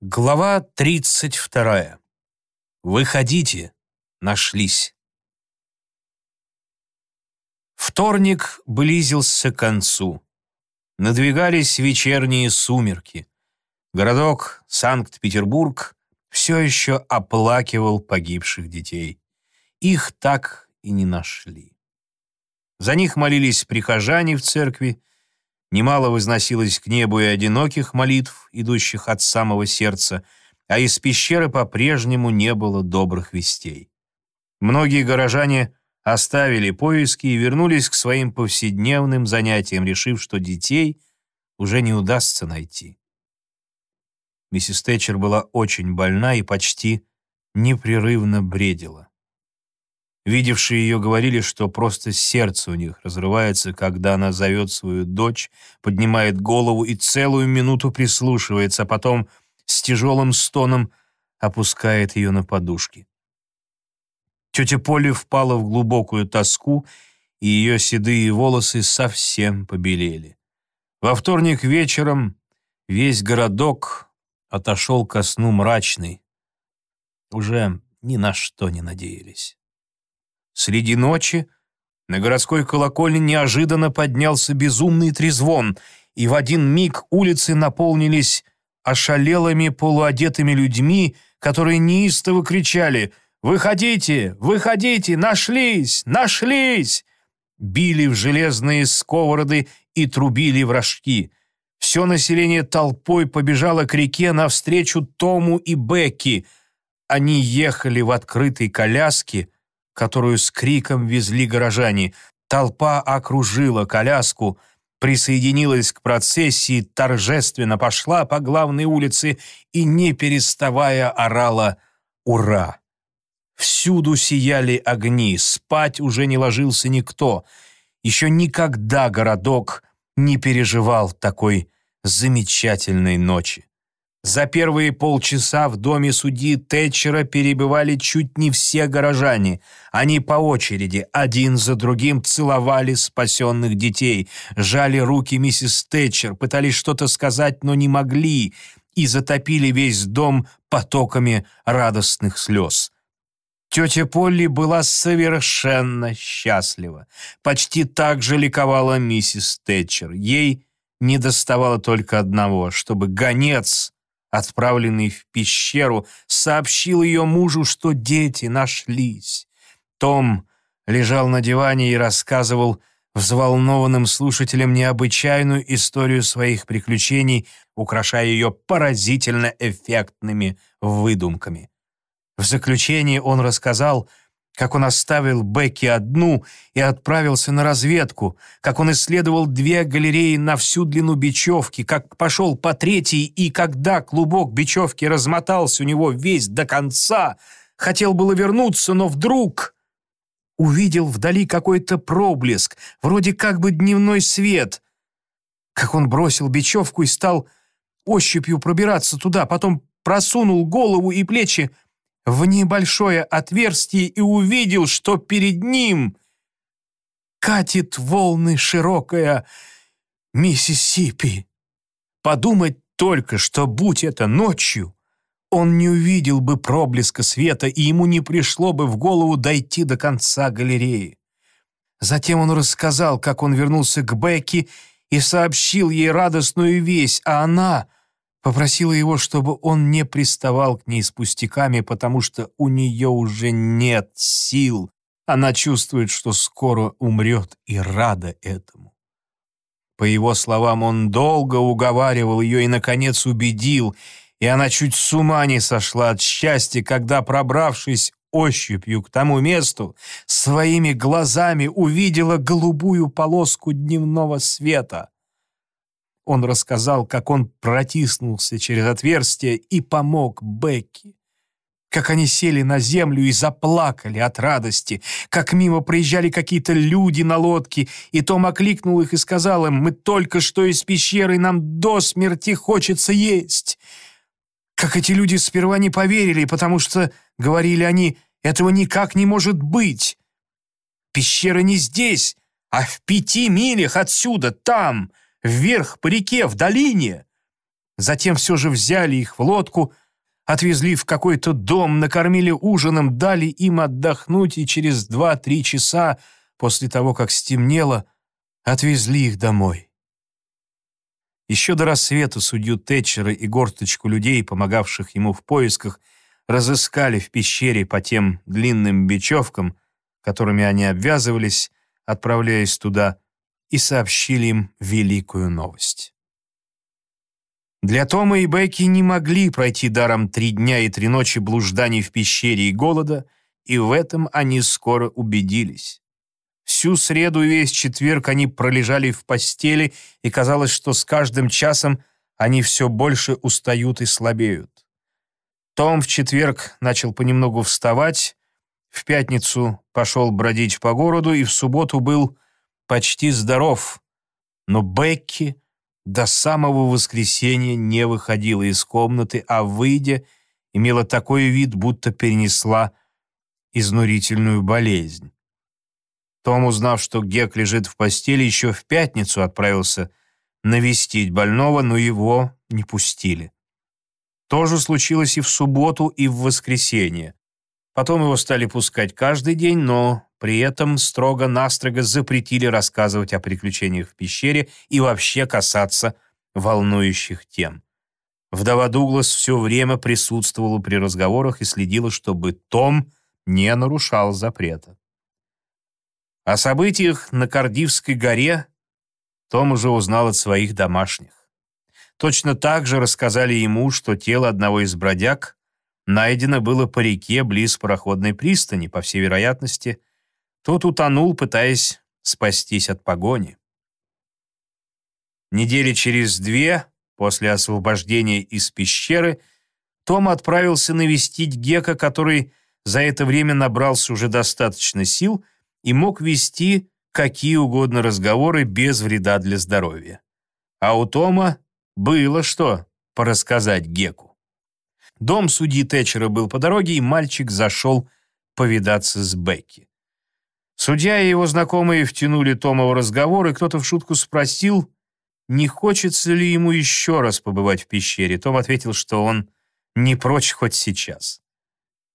Глава 32. Выходите, нашлись. Вторник близился к концу. Надвигались вечерние сумерки. Городок Санкт-Петербург все еще оплакивал погибших детей. Их так и не нашли. За них молились прихожане в церкви, Немало возносилось к небу и одиноких молитв, идущих от самого сердца, а из пещеры по-прежнему не было добрых вестей. Многие горожане оставили поиски и вернулись к своим повседневным занятиям, решив, что детей уже не удастся найти. Миссис Тэтчер была очень больна и почти непрерывно бредила. Видевшие ее говорили, что просто сердце у них разрывается, когда она зовет свою дочь, поднимает голову и целую минуту прислушивается, а потом с тяжелым стоном опускает ее на подушки. Тетя Полли впала в глубокую тоску, и ее седые волосы совсем побелели. Во вторник вечером весь городок отошел ко сну мрачный. Уже ни на что не надеялись. Среди ночи на городской колокольне неожиданно поднялся безумный трезвон, и в один миг улицы наполнились ошалелыми полуодетыми людьми, которые неистово кричали «Выходите! Выходите! Нашлись! Нашлись!» Били в железные сковороды и трубили в рожки. Все население толпой побежало к реке навстречу Тому и Бекки. Они ехали в открытой коляске, которую с криком везли горожане. Толпа окружила коляску, присоединилась к процессии, торжественно пошла по главной улице и, не переставая, орала «Ура!». Всюду сияли огни, спать уже не ложился никто. Еще никогда городок не переживал такой замечательной ночи. За первые полчаса в доме судьи Тэтчера перебывали чуть не все горожане. Они по очереди, один за другим, целовали спасенных детей, жали руки миссис Тэтчер, пытались что-то сказать, но не могли, и затопили весь дом потоками радостных слез. Тетя Полли была совершенно счастлива. Почти так же ликовала миссис Тэтчер. Ей не доставало только одного, чтобы гонец отправленный в пещеру, сообщил ее мужу, что дети нашлись. Том лежал на диване и рассказывал взволнованным слушателям необычайную историю своих приключений, украшая ее поразительно эффектными выдумками. В заключение он рассказал, как он оставил Бекки одну и отправился на разведку, как он исследовал две галереи на всю длину бечевки, как пошел по третьей, и когда клубок бечевки размотался у него весь до конца, хотел было вернуться, но вдруг увидел вдали какой-то проблеск, вроде как бы дневной свет. Как он бросил бечевку и стал ощупью пробираться туда, потом просунул голову и плечи в небольшое отверстие и увидел, что перед ним катит волны широкая Миссисипи. Подумать только, что будь это ночью, он не увидел бы проблеска света, и ему не пришло бы в голову дойти до конца галереи. Затем он рассказал, как он вернулся к Бекки и сообщил ей радостную весть, а она Попросила его, чтобы он не приставал к ней с пустяками, потому что у нее уже нет сил. Она чувствует, что скоро умрет и рада этому. По его словам, он долго уговаривал ее и, наконец, убедил, и она чуть с ума не сошла от счастья, когда, пробравшись ощупью к тому месту, своими глазами увидела голубую полоску дневного света. Он рассказал, как он протиснулся через отверстие и помог Бекки. Как они сели на землю и заплакали от радости, как мимо проезжали какие-то люди на лодке, и Том окликнул их и сказал им, «Мы только что из пещеры, нам до смерти хочется есть». Как эти люди сперва не поверили, потому что, говорили они, этого никак не может быть. Пещера не здесь, а в пяти милях отсюда, там — вверх по реке, в долине. Затем все же взяли их в лодку, отвезли в какой-то дом, накормили ужином, дали им отдохнуть и через два-три часа после того, как стемнело, отвезли их домой. Еще до рассвета судью Тэтчера и горсточку людей, помогавших ему в поисках, разыскали в пещере по тем длинным бечевкам, которыми они обвязывались, отправляясь туда, и сообщили им великую новость. Для Тома и Бекки не могли пройти даром три дня и три ночи блужданий в пещере и голода, и в этом они скоро убедились. Всю среду и весь четверг они пролежали в постели, и казалось, что с каждым часом они все больше устают и слабеют. Том в четверг начал понемногу вставать, в пятницу пошел бродить по городу и в субботу был почти здоров. Но Бекки до самого воскресенья не выходила из комнаты, а, выйдя, имела такой вид, будто перенесла изнурительную болезнь. Том, узнав, что Гек лежит в постели, еще в пятницу отправился навестить больного, но его не пустили. То же случилось и в субботу, и в воскресенье. Потом его стали пускать каждый день, но при этом строго-настрого запретили рассказывать о приключениях в пещере и вообще касаться волнующих тем. Вдова Дуглас все время присутствовала при разговорах и следила, чтобы Том не нарушал запрета. О событиях на Кардивской горе Том уже узнал от своих домашних. Точно так же рассказали ему, что тело одного из бродяг найдено было по реке близ пароходной пристани, по всей вероятности, тот утонул, пытаясь спастись от погони. Недели через две, после освобождения из пещеры, Том отправился навестить Гека, который за это время набрался уже достаточно сил и мог вести какие угодно разговоры без вреда для здоровья. А у Тома было что порассказать Геку. Дом судьи Тэтчера был по дороге, и мальчик зашел повидаться с Бекки. Судья и его знакомые втянули Тома в разговор, и кто-то в шутку спросил, не хочется ли ему еще раз побывать в пещере. Том ответил, что он не прочь хоть сейчас.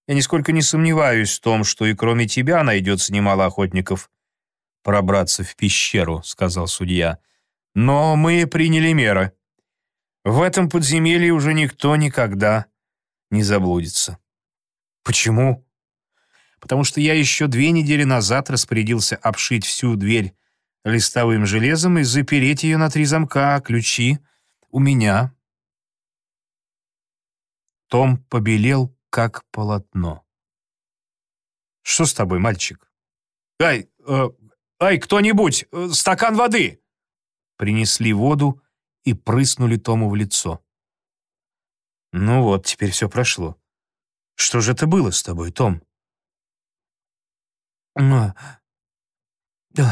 «Я нисколько не сомневаюсь в том, что и кроме тебя найдется немало охотников пробраться в пещеру», — сказал судья. «Но мы приняли меры. В этом подземелье уже никто никогда не заблудится. Почему? Потому что я еще две недели назад распорядился обшить всю дверь листовым железом и запереть ее на три замка, а ключи у меня. Том побелел, как полотно. «Что с тобой, мальчик?» «Ай, э, ай, кто-нибудь, э, стакан воды!» Принесли воду и прыснули Тому в лицо. Ну вот, теперь все прошло. Что же это было с тобой, Том?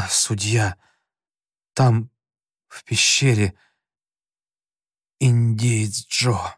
Судья, там, в пещере, индеец Джо.